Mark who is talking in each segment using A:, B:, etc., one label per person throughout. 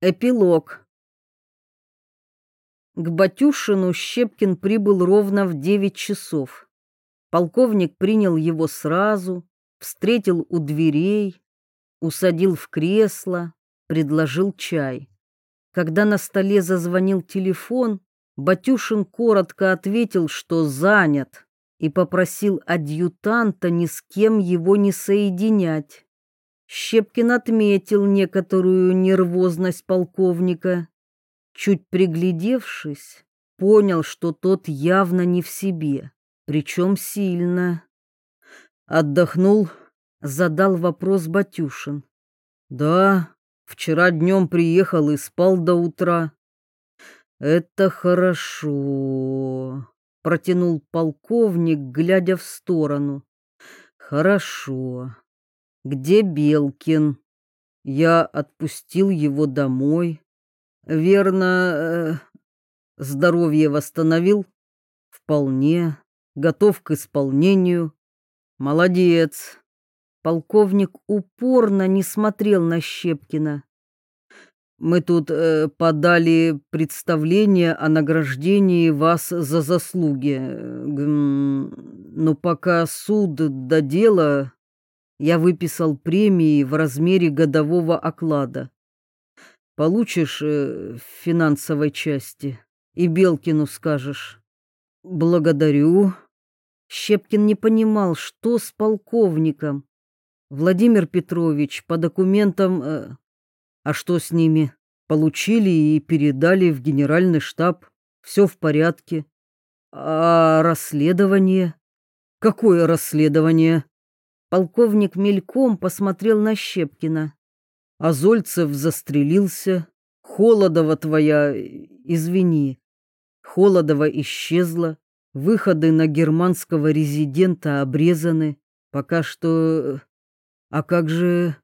A: Эпилог. К Батюшину Щепкин прибыл ровно в девять часов. Полковник принял его сразу, встретил у дверей, усадил в кресло, предложил чай. Когда на столе зазвонил телефон, Батюшин коротко ответил, что занят, и попросил адъютанта ни с кем его не соединять. Щепкин отметил некоторую нервозность полковника. Чуть приглядевшись, понял, что тот явно не в себе, причем сильно. Отдохнул, задал вопрос Батюшин. «Да, вчера днем приехал и спал до утра». «Это хорошо», — протянул полковник, глядя в сторону. «Хорошо. Где Белкин? Я отпустил его домой. Верно, э, здоровье восстановил? Вполне. Готов к исполнению. Молодец. Полковник упорно не смотрел на Щепкина. Мы тут э, подали представление о награждении вас за заслуги. Гм, но пока суд до дела я выписал премии в размере годового оклада. Получишь э, в финансовой части и Белкину скажешь. Благодарю. Щепкин не понимал, что с полковником. Владимир Петрович по документам... Э, а что с ними? Получили и передали в генеральный штаб. Все в порядке. А расследование? Какое расследование? Полковник мельком посмотрел на Щепкина. Азольцев застрелился. Холодова твоя, извини. Холодова исчезла. Выходы на германского резидента обрезаны. Пока что... А как же...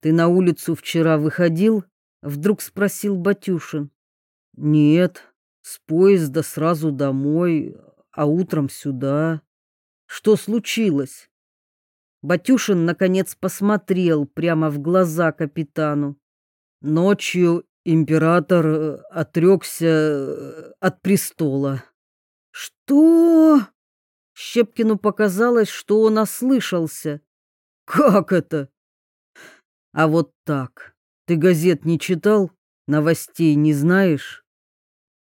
A: Ты на улицу вчера выходил? Вдруг спросил Батюшин. Нет, с поезда сразу домой, а утром сюда. Что случилось? Батюшин, наконец, посмотрел прямо в глаза капитану. Ночью император э, отрекся э, от престола. Что? Щепкину показалось, что он ослышался. Как это? А вот так. Ты газет не читал? Новостей не знаешь?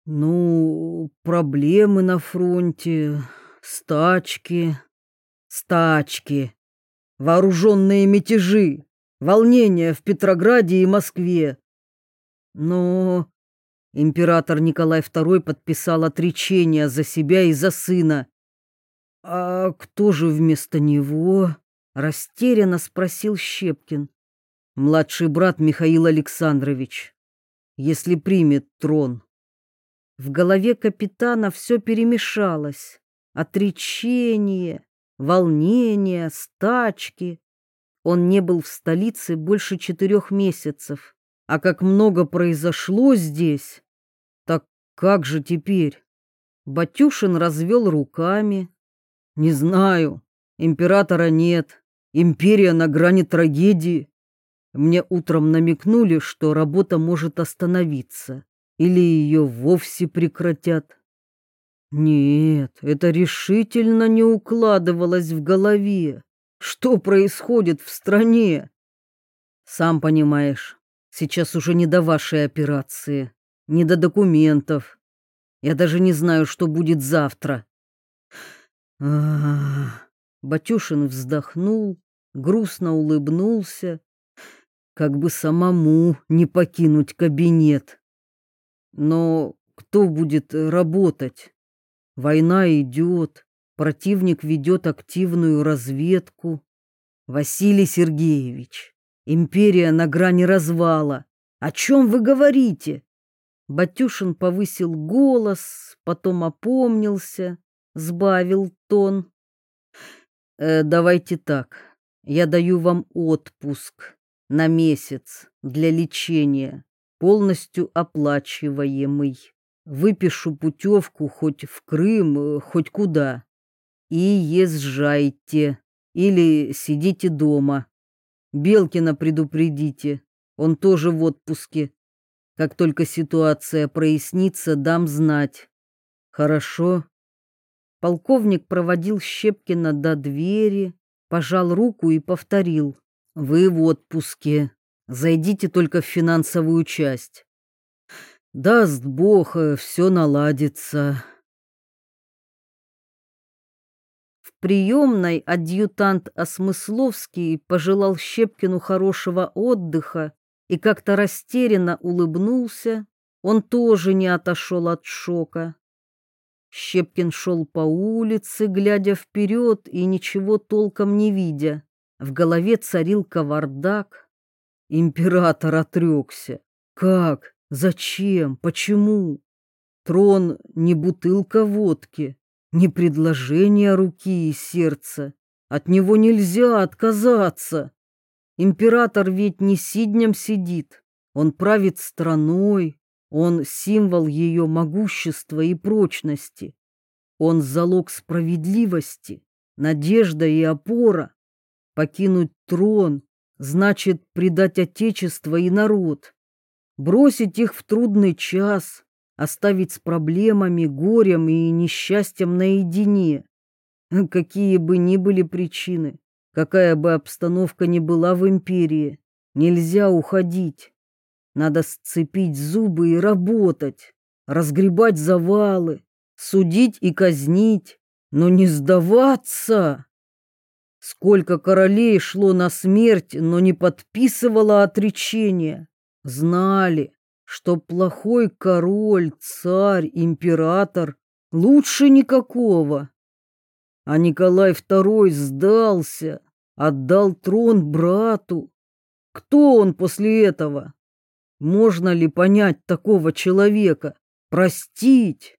A: Ну, проблемы на фронте, стачки, стачки вооруженные мятежи, волнения в Петрограде и Москве. Но император Николай II подписал отречение за себя и за сына. А кто же вместо него? растерянно спросил Щепкин. Младший брат Михаил Александрович, если примет трон. В голове капитана все перемешалось. Отречение, волнения, стачки. Он не был в столице больше четырех месяцев. А как много произошло здесь! Так как же теперь? Батюшин развел руками. Не знаю, императора нет, империя на грани трагедии. Мне утром намекнули, что работа может остановиться или ее вовсе прекратят. Нет, это решительно не укладывалось в голове. Что происходит в стране? Сам понимаешь, сейчас уже не до вашей операции, не до документов. Я даже не знаю, что будет завтра. Ах, Батюшин вздохнул, грустно улыбнулся, как бы самому не покинуть кабинет. Но кто будет работать? Война идет, противник ведет активную разведку. Василий Сергеевич, империя на грани развала. О чем вы говорите? Батюшин повысил голос, потом опомнился, сбавил тон. Э, давайте так. Я даю вам отпуск на месяц для лечения, полностью оплачиваемый. Выпишу путевку хоть в Крым, э, хоть куда. И езжайте. Или сидите дома. Белкина предупредите. Он тоже в отпуске. Как только ситуация прояснится, дам знать. Хорошо. Полковник проводил Щепкина до двери, пожал руку и повторил. Вы в отпуске. Зайдите только в финансовую часть. Даст Бог, э, все наладится. В приемной адъютант Осмысловский пожелал Щепкину хорошего отдыха и как-то растерянно улыбнулся. Он тоже не отошел от шока. Щепкин шел по улице, глядя вперед и ничего толком не видя. В голове царил кавардак. Император отрекся. Как? Зачем? Почему? Трон не бутылка водки, не предложение руки и сердца. От него нельзя отказаться. Император ведь не сиднем сидит. Он правит страной, он символ ее могущества и прочности. Он залог справедливости, надежда и опора. Покинуть трон значит предать отечество и народ, бросить их в трудный час, оставить с проблемами, горем и несчастьем наедине. Какие бы ни были причины, какая бы обстановка ни была в империи, нельзя уходить. Надо сцепить зубы и работать, разгребать завалы, судить и казнить, но не сдаваться. Сколько королей шло на смерть, но не подписывало отречение. Знали, что плохой король, царь, император лучше никакого. А Николай II сдался, отдал трон брату. Кто он после этого? Можно ли понять такого человека? Простить?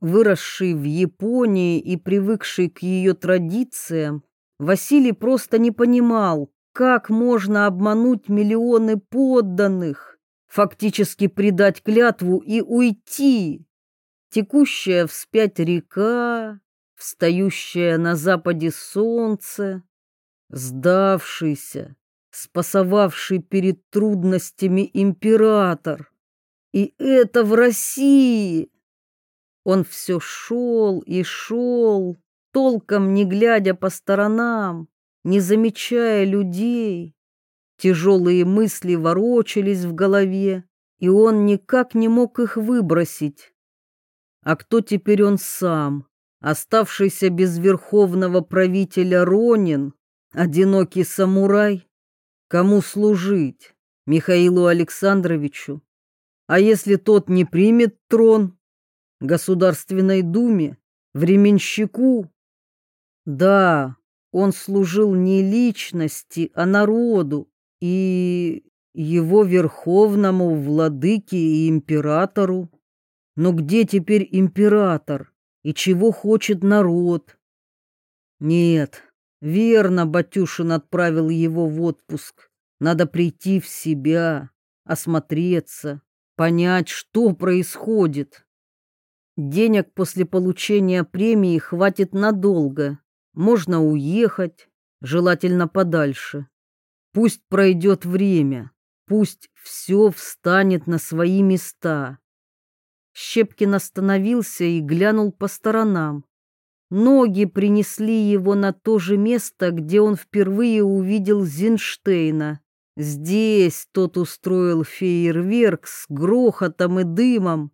A: Выросший в Японии и привыкший к ее традициям, Василий просто не понимал, как можно обмануть миллионы подданных, фактически предать клятву и уйти. Текущая вспять река, встающая на западе солнце, сдавшийся, спасовавший перед трудностями император. И это в России. Он все шел и шел, толком не глядя по сторонам, не замечая людей. Тяжелые мысли ворочались в голове, и он никак не мог их выбросить. А кто теперь он сам, оставшийся без верховного правителя Ронин, одинокий самурай? Кому служить? Михаилу Александровичу? А если тот не примет трон? Государственной думе? Временщику? Да, он служил не личности, а народу и его верховному владыке и императору. Но где теперь император и чего хочет народ? Нет, верно, Батюшин отправил его в отпуск. Надо прийти в себя, осмотреться, понять, что происходит. Денег после получения премии хватит надолго. Можно уехать, желательно подальше. Пусть пройдет время, пусть все встанет на свои места. Щепкин остановился и глянул по сторонам. Ноги принесли его на то же место, где он впервые увидел Зинштейна. Здесь тот устроил фейерверк с грохотом и дымом.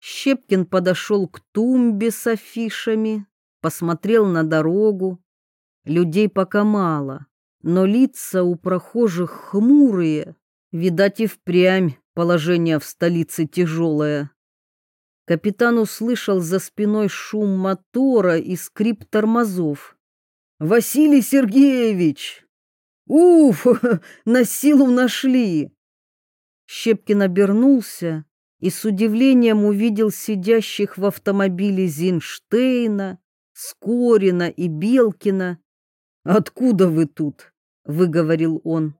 A: Щепкин подошел к тумбе с афишами, посмотрел на дорогу. Людей пока мало, но лица у прохожих хмурые. Видать и впрямь положение в столице тяжелое. Капитан услышал за спиной шум мотора и скрип тормозов. «Василий Сергеевич! Уф, на силу нашли!» Щепкин обернулся и с удивлением увидел сидящих в автомобиле Зинштейна, Скорина и Белкина. «Откуда вы тут?» — выговорил он.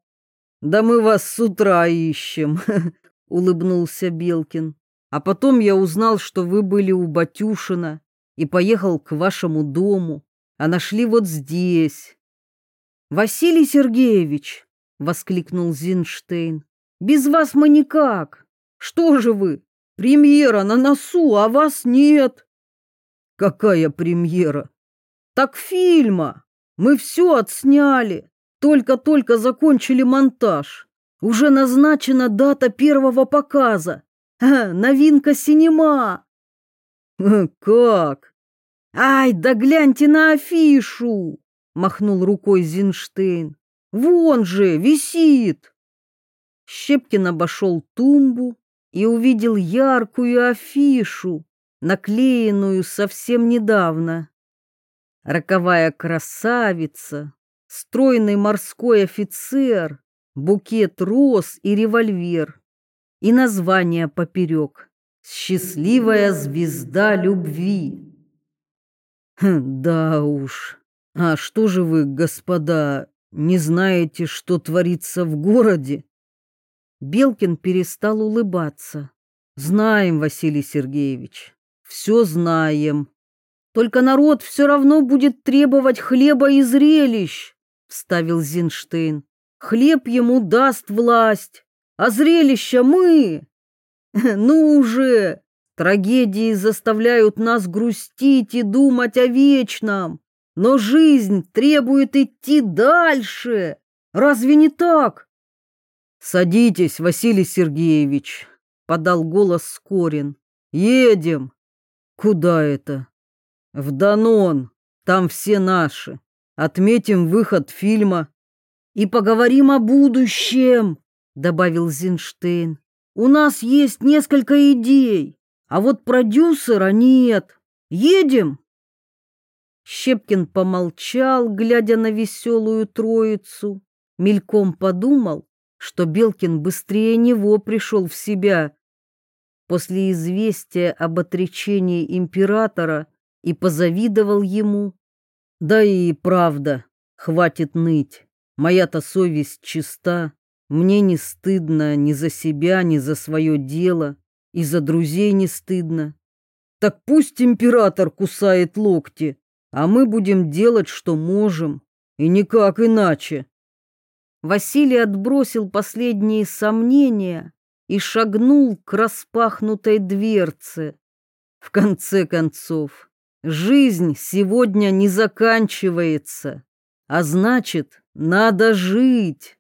A: «Да мы вас с утра ищем», — улыбнулся Белкин. «А потом я узнал, что вы были у Батюшина и поехал к вашему дому, а нашли вот здесь». «Василий Сергеевич!» — воскликнул Зинштейн. Без вас мы никак. Что же вы? Премьера на носу, а вас нет. Какая премьера? Так фильма. Мы все отсняли. Только-только закончили монтаж. Уже назначена дата первого показа. Ха, новинка синема. Как? Ай, да гляньте на афишу, махнул рукой Зинштейн. Вон же, висит. Щепкин обошел тумбу и увидел яркую афишу, наклеенную совсем недавно. Роковая красавица, стройный морской офицер, букет роз и револьвер. И название поперек «Счастливая звезда любви». Хм, да уж, а что же вы, господа, не знаете, что творится в городе? Белкин перестал улыбаться. Знаем, Василий Сергеевич, все знаем. Только народ все равно будет требовать хлеба и зрелищ, вставил Зинштейн. Хлеб ему даст власть, а зрелища мы. Ну уже, трагедии заставляют нас грустить и думать о вечном, но жизнь требует идти дальше. Разве не так? «Садитесь, Василий Сергеевич», — подал голос Скорин. «Едем». «Куда это?» «В Данон. Там все наши. Отметим выход фильма». «И поговорим о будущем», — добавил Зинштейн. «У нас есть несколько идей, а вот продюсера нет. Едем?» Щепкин помолчал, глядя на веселую троицу, мельком подумал, что Белкин быстрее него пришел в себя. После известия об отречении императора и позавидовал ему. Да и правда, хватит ныть, моя-то совесть чиста, мне не стыдно ни за себя, ни за свое дело, и за друзей не стыдно. Так пусть император кусает локти, а мы будем делать, что можем, и никак иначе. Василий отбросил последние сомнения и шагнул к распахнутой дверце. В конце концов, жизнь сегодня не заканчивается, а значит, надо жить.